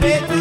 baby.